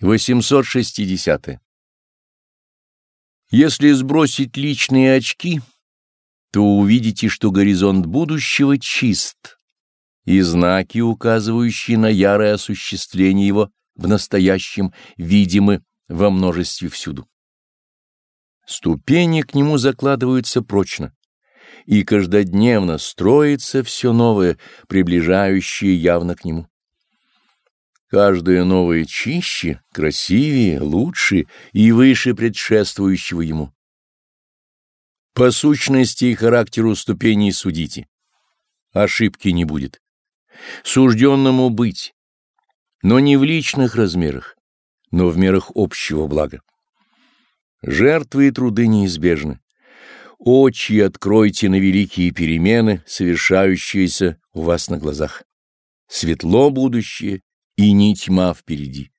860. -е. Если сбросить личные очки, то увидите, что горизонт будущего чист, и знаки, указывающие на ярое осуществление его в настоящем, видимы во множестве всюду. Ступени к нему закладываются прочно, и каждодневно строится все новое, приближающее явно к нему. Каждое новое чище, красивее, лучше и выше предшествующего ему. По сущности и характеру ступеней судите. Ошибки не будет. Сужденному быть, но не в личных размерах, но в мерах общего блага. Жертвы и труды неизбежны. Очи откройте на великие перемены, совершающиеся у вас на глазах. Светло будущее и не тьма впереди.